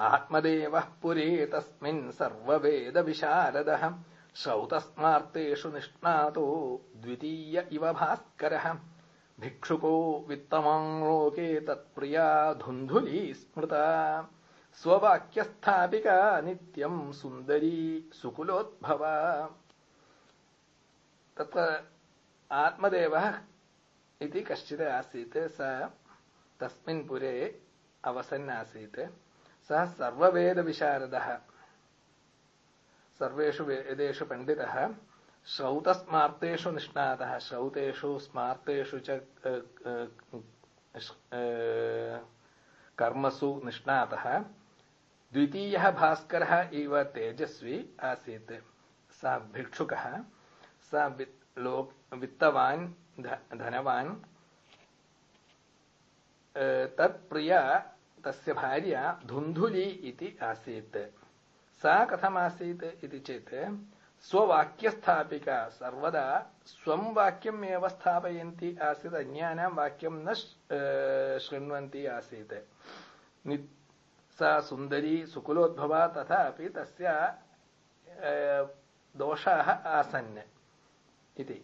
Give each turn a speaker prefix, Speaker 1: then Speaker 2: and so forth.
Speaker 1: आत्मदेवः पुरे तस्मिन् सर्ववेदविशारदः श्रौतस्मार्तेषु निष्णातो द्वितीय इव भास्करः। भिक्षुको वित्तमाङ्लोके तत्प्रिया धुन्धुली स्मृता। स्ववाक्यस्थापिका नित्यम् सुन्दरी सुकुलोद्भवा। तत्र आत्मदेवः इति कश्चित् आसीत्, स सः सर्ववेदविशारदः सर्वेषु वेदेषु पण्डितः श्रौतस्मार्तेषु निष्णातः श्रौतेषु स्मार्तेषु च कर्मसु निष्णातः द्वितीयः भास्करः इव तेजस्वी आसीत् स भिक्षुकः स वित्तवान् धनवान् तत्प्रिया तस्य भार्या धुन्धुली सा कथमासीत् इति चेत् स्ववाक्यस्थापिका सर्वदा स्वं वाक्यमेव स्थापयन्ती आसीत्, अन्यानां वाक्यं न शृण्वन्ती आसीत्। सा सुन्दरी सुकुलोद्भवा तथापि तस्य दोषाः आसन् इति।